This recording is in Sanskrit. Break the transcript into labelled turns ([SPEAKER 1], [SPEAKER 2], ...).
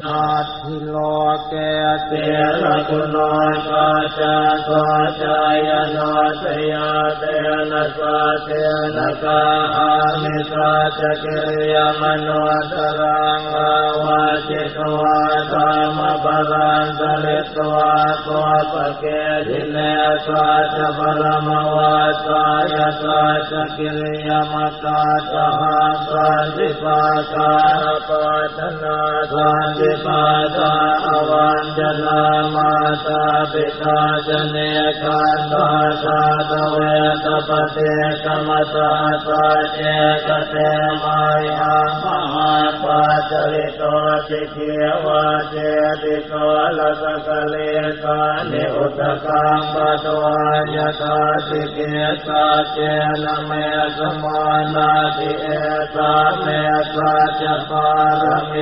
[SPEAKER 1] हाथि लोक स्वाच यनाचयाचय ढकाह मे काचकर्य मनोरा मलके अनवा य मता स्वादि भवाञ्जना मिका जनकापते कमता गया จริโตจิเยวาเจติโตลัสสะเลสานิอุตกังปะตวายะตาจิเกตาเจนะเมสมานาติเอตาเมสาจปารเม